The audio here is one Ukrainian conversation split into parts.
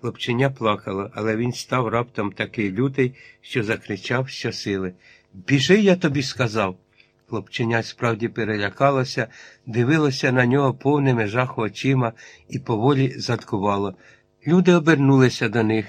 Хлопченя плакало, але він став раптом такий лютий, що закричав щосили. Біжи, я тобі сказав. Хлопченя справді перелякалося, дивилося на нього повними жаху очима і поволі заткувало. Люди обернулися до них.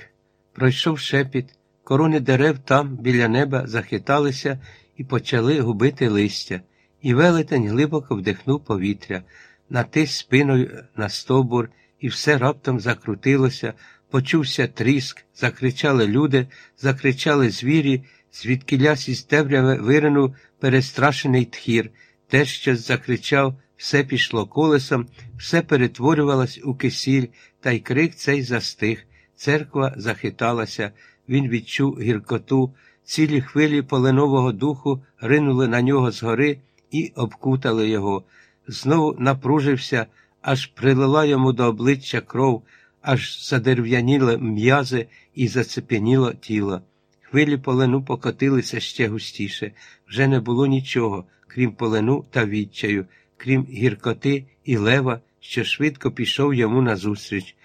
Пройшов шепіт, корони дерев там, біля неба, захиталися і почали губити листя. І велетень глибоко вдихнув повітря, натис спиною на стовбур, і все раптом закрутилося, почувся тріск, закричали люди, закричали звірі, звідкілясь із темряви виринув перестрашений тхір, те щось закричав, все пішло колесом, все перетворювалось у кисіль, та й крик цей застиг. Церква захиталася, він відчув гіркоту, цілі хвилі поленового духу ринули на нього згори і обкутали його. Знову напружився, аж прилила йому до обличчя кров, аж задерв'яніли м'язи і зацепеніло тіло. Хвилі полену покотилися ще густіше. Вже не було нічого, крім полену та відчаю, крім гіркоти і лева, що швидко пішов йому назустріч.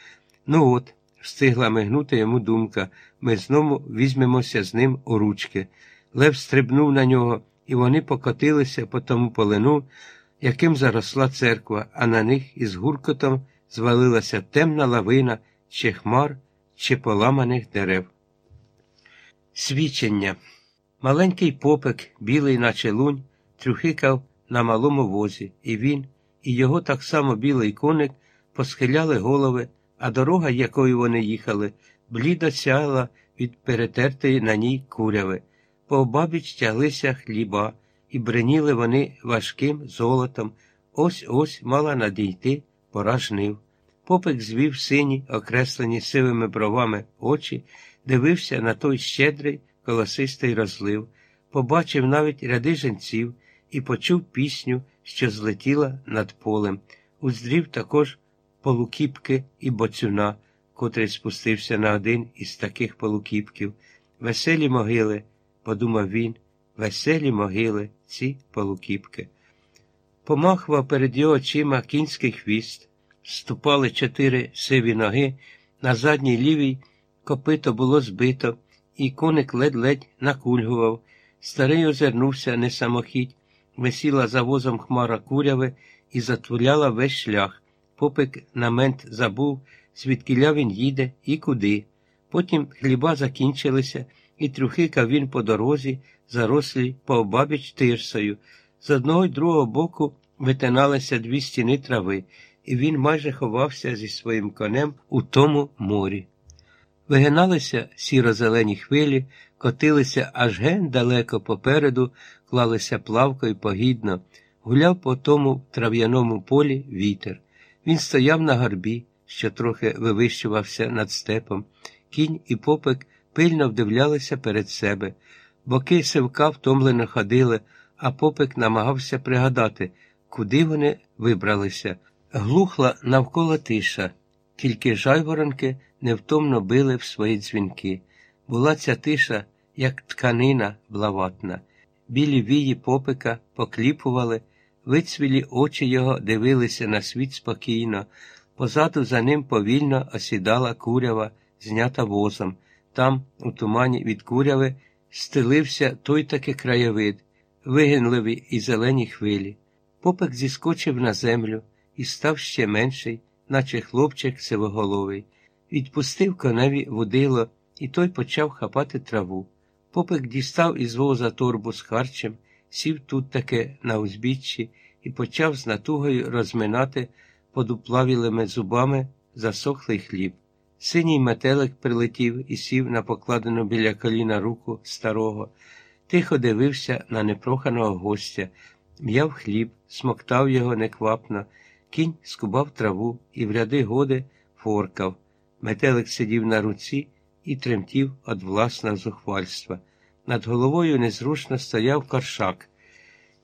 Ну от, встигла мигнути йому думка, ми знову візьмемося з ним у ручки. Лев стрибнув на нього, і вони покотилися по тому полену, яким заросла церква, а на них із гуркотом звалилася темна лавина, чи хмар, чи поламаних дерев. Свідчення. Маленький попик, білий, наче лунь, трюхикав на малому возі, і він, і його так само білий коник посхиляли голови, а дорога, якою вони їхали, блідо сяяла від перетертої на ній куряви. Пообабіч тяглися хліба, і бреніли вони важким золотом. Ось ось мала надійти пора жнив. Попик звів сині, окреслені сивими бровами очі, дивився на той щедрий, колосистий розлив, побачив навіть ряди женців і почув пісню, що злетіла над полем. Уздрів також полукіпки і боцюна, котрий спустився на один із таких полукіпків. Веселі могили, подумав він, веселі могили, ці полукіпки. Помахував перед його очима кінський хвіст, ступали чотири сиві ноги, на задній лівій копито було збито, і коник ледь-ледь накульгував. Старий озирнувся не самохідь, висіла за возом хмара куряви і затуляла весь шлях. Попик на мент забув, звідкіля він їде і куди. Потім хліба закінчилися, і трюхикав він по дорозі, зарослій пообабіч тирсою. З одного й другого боку витиналися дві стіни трави, і він майже ховався зі своїм конем у тому морі. Вигиналися сіро-зелені хвилі, котилися аж ген далеко попереду, клалися плавко і погідно, гуляв по тому трав'яному полі вітер. Він стояв на горбі, що трохи вивищувався над степом. Кінь і попик пильно вдивлялися перед себе. Боки сивка втомлено ходили, а попик намагався пригадати, куди вони вибралися. Глухла навколо тиша, тільки жайворонки невтомно били в свої дзвінки. Була ця тиша, як тканина блаватна. Білі вії попика покліпували, вицвілі очі його дивилися на світ спокійно, позаду за ним повільно осідала курява, знята возом. Там, у тумані від куряви, стелився той таки краєвид, вигинливі і зелені хвилі. Попик зіскочив на землю і став ще менший, наче хлопчик сивоголовий. Відпустив коневі водило, і той почав хапати траву. Попик дістав із воза торбу з харчем, сів тут таки на узбіччі і почав з натугою розминати подуплавілими зубами засохлий хліб. Синій метелик прилетів і сів на покладену біля коліна руку старого, тихо дивився на непроханого гостя, м'яв хліб, смоктав його неквапно, кінь скубав траву і в ряди годи форкав. Метелик сидів на руці і тремтів від власного зухвальства. Над головою незручно стояв коршак,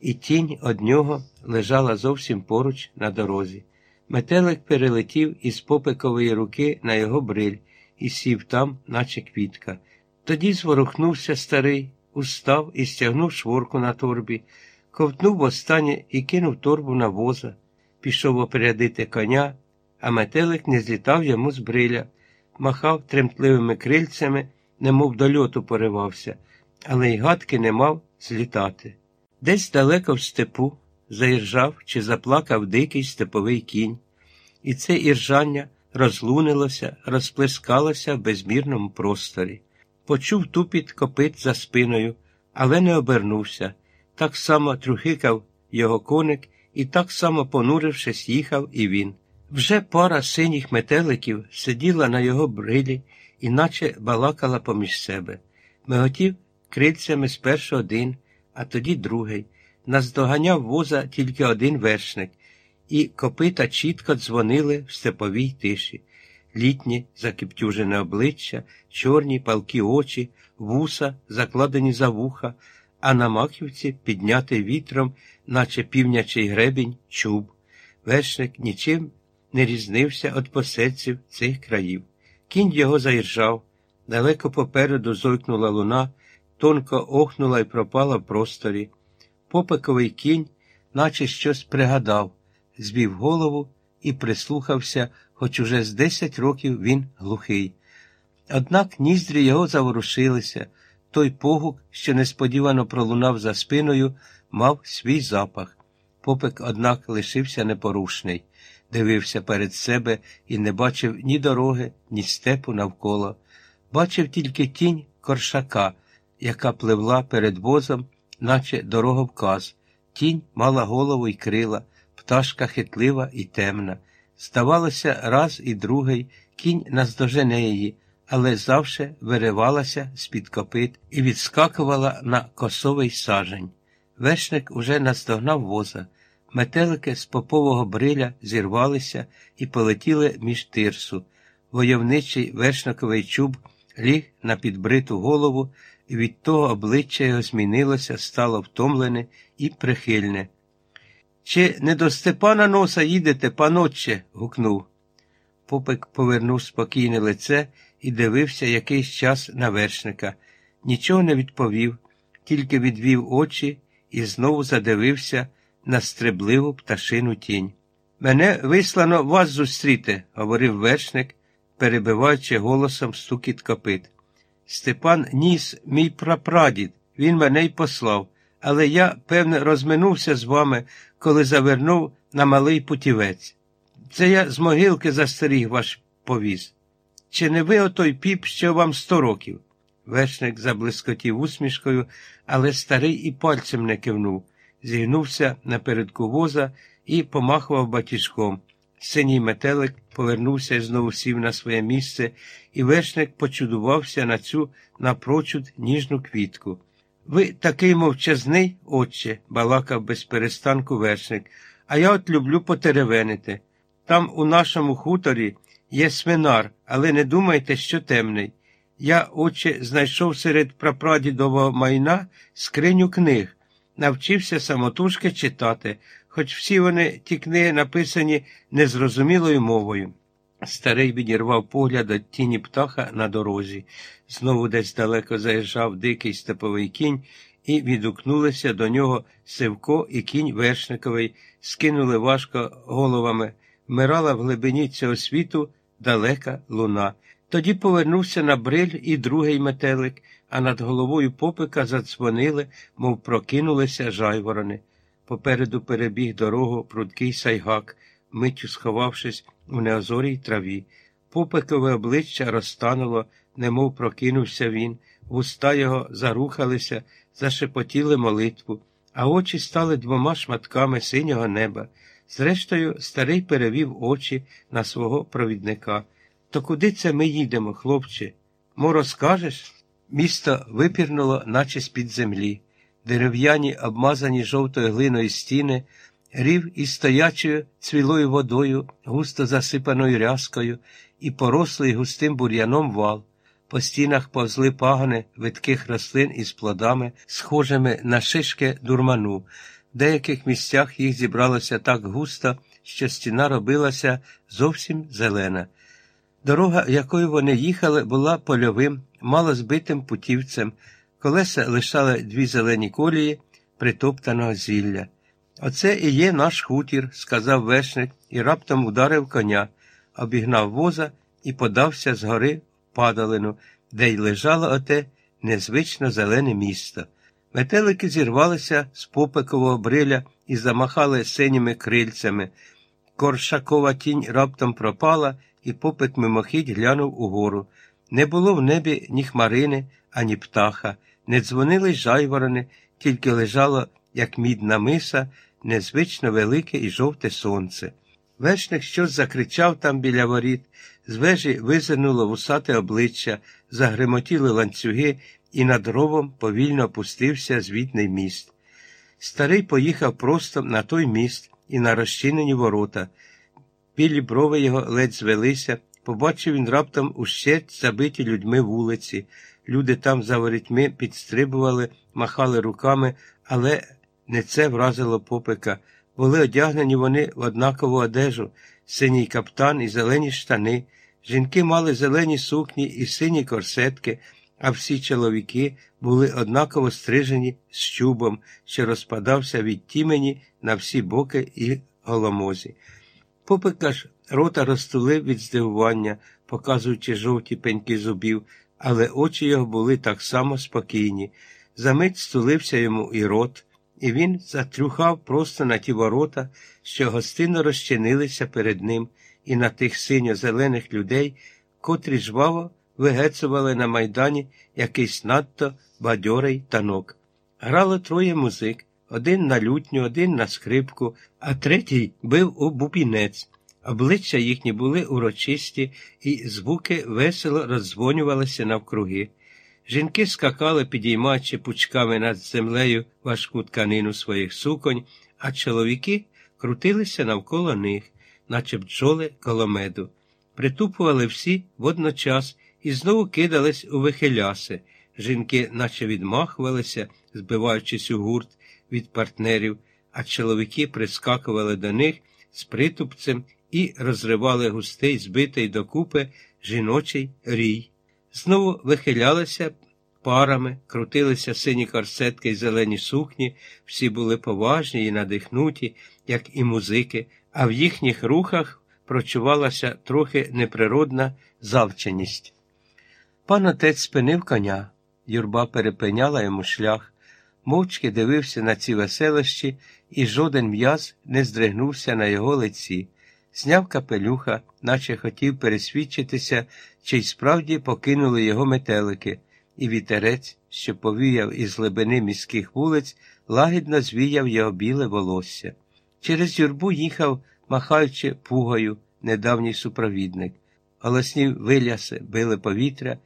і тінь од нього лежала зовсім поруч на дорозі. Метелик перелетів із попикової руки на його бриль і сів там, наче квітка. Тоді зворухнувся старий, устав і стягнув шворку на торбі, ковтнув востаннє і кинув торбу на воза, пішов опрядити коня, а метелик не злітав йому з бриля. махав тремтливими крильцями, немов до льоту поривався, але й гадки не мав злітати. Десь далеко в степу заіржав чи заплакав дикий степовий кінь, і це іржання розлунилося, розплескалося в безмірному просторі. Почув тупіт копит за спиною, але не обернувся. Так само трухикав його коник і так само, понурившись, їхав і він. Вже пара синіх метеликів сиділа на його брилі, іначе балакала поміж себе. Миготів крильцями спершу один, а тоді другий. Наздоганяв воза тільки один вершник, і копита чітко дзвонили в степовій тиші. Літні закиптюжене обличчя, чорні палкі очі, вуса, закладені за вуха, а на маківці піднятий вітром, наче півнячий гребінь, чуб. Вершник нічим не різнився від посельців цих країв. Кінь його заіржав, далеко попереду зойкнула луна, тонко охнула і пропала в просторі. Попековий кінь, наче щось пригадав, звів голову і прислухався, хоч уже з десять років він глухий. Однак ніздрі його заворушилися, той погук, що несподівано пролунав за спиною, мав свій запах. Попик, однак, лишився непорушний, дивився перед себе і не бачив ні дороги, ні степу навколо. Бачив тільки тінь коршака, яка пливла перед возом, наче дороговказ. Тінь мала голову й крила, пташка хитлива і темна. Здавалося, раз і другий кінь наздожене її, але завше виривалася з-під копит і відскакувала на косовий сажень. Вершник уже наздогнав воза. Метелики з попового бриля зірвалися і полетіли між тирсу. Войовничий вершниковий чуб ліг на підбриту голову, і від того обличчя його змінилося, стало втомлене і прихильне. Чи не до Степана носа їдете, панотче? гукнув. Попик повернув спокійне лице і дивився якийсь час на вершника. Нічого не відповів, тільки відвів очі і знову задивився на стребливу пташину тінь. Мене вислано вас зустріти, говорив вершник, перебиваючи голосом стукіт копит. Степан ніс мій прапрадід, він мене й послав, але я, певне, розминувся з вами, коли завернув на малий путівець. Це я з могилки застеріг ваш повіз. Чи не ви отой піп, що вам сто років? Вершник заблискотів усмішкою, але старий і пальцем не кивнув, зігнувся напередку воза і помахував батіжком. Синій метелик повернувся і знову сів на своє місце, і вершник почудувався на цю напрочуд ніжну квітку. Ви такий мовчазний, отче, балакав без перестанку вершник, а я от люблю потеревенити. Там у нашому хуторі є свинар, але не думайте, що темний. Я, отче, знайшов серед прапрадідового майна скриню книг, навчився самотужки читати, хоч всі вони ті книги написані незрозумілою мовою. Старий відірвав погляд від тіні птаха на дорозі. Знову десь далеко заїжджав дикий степовий кінь, і відгукнулися до нього Сивко і кінь вершниковий, скинули важко головами. Вмирала в глибині цього світу далека луна. Тоді повернувся на бриль і другий метелик, а над головою попика задзвонили, мов прокинулися жайворони. Попереду перебіг дорогу прудкий сайгак, миттю сховавшись у неозорій траві. Попикове обличчя розтануло, немов прокинувся він, вуста його зарухалися, зашепотіли молитву, а очі стали двома шматками синього неба. Зрештою, старий перевів очі на свого провідника. То куди це ми їдемо, хлопче? Мо розкажеш? Місто випірнуло, наче з-під землі. Дерев'яні, обмазані жовтою глиною стіни, рів із стоячою цвілою водою, густо засипаною рязкою, і порослий густим бур'яном вал. По стінах повзли пагони видких рослин із плодами, схожими на шишки дурману. В деяких місцях їх зібралося так густо, що стіна робилася зовсім зелена. Дорога, якою вони їхали, була польовим, мало збитим путівцем. Колеса лишали дві зелені колії притоптаного зілля. Оце і є наш хутір, сказав вершник і раптом ударив коня, обігнав воза і подався з гори в падалину, де й лежало оте незвично зелене місто. Метелики зірвалися з попекового бриля і замахали синіми крильцями. Коршакова тінь раптом пропала, і попик мимохідь глянув угору. Не було в небі ні хмарини, ані птаха, не дзвонили жайворони, тільки лежало, як мідна миса, незвично велике і жовте сонце. Вершник щось закричав там біля воріт, з вежі визирнуло вусате обличчя, загремотіли ланцюги, і над ровом повільно опустився звітний міст. Старий поїхав просто на той міст і на розчинені ворота. Білі брови його ледь звелися, побачив він раптом ущерть забиті людьми вулиці. Люди там за ворітьми підстрибували, махали руками, але не це вразило попика. Були одягнені вони в однакову одежу, синій каптан і зелені штани. Жінки мали зелені сукні і сині корсетки, а всі чоловіки були однаково стрижені з чубом, що розпадався від тімені на всі боки і голомозі. Попик аж рота розтулив від здивування, показуючи жовті пеньки зубів, але очі його були так само спокійні. Замить стулився йому і рот, і він затрюхав просто на ті ворота, що гостинно розчинилися перед ним, і на тих синьо-зелених людей, котрі жваво вигецували на майдані якийсь надто бадьорий танок. Грало троє музик, один на лютню, один на скрипку, а третій бив у бубінець. Обличчя їхні були урочисті, і звуки весело роздзвонювалися навкруги. Жінки скакали, підіймаючи пучками над землею важку тканину своїх суконь, а чоловіки крутилися навколо них, наче бджоли коло меду. Притупували всі водночас і знову кидались у вихиляси. Жінки наче відмахувалися, збиваючись у гурт від партнерів, а чоловіки прискакували до них з притупцем і розривали густий, збитий докупи жіночий рій. Знову вихилялися парами, крутилися сині корсетки й зелені сукні, всі були поважні і надихнуті, як і музики, а в їхніх рухах прочувалася трохи неприродна завченість. Пан отець спинив коня, юрба перепиняла йому шлях, мовчки дивився на ці веселощі, і жоден м'яз не здригнувся на його лиці. Зняв капелюха, наче хотів пересвідчитися, чи й справді покинули його метелики, і вітерець, що повіяв із глибини міських вулиць, лагідно звіяв його біле волосся. Через юрбу їхав, махаючи пугою, недавній супровідник. Голосні виляси били повітря,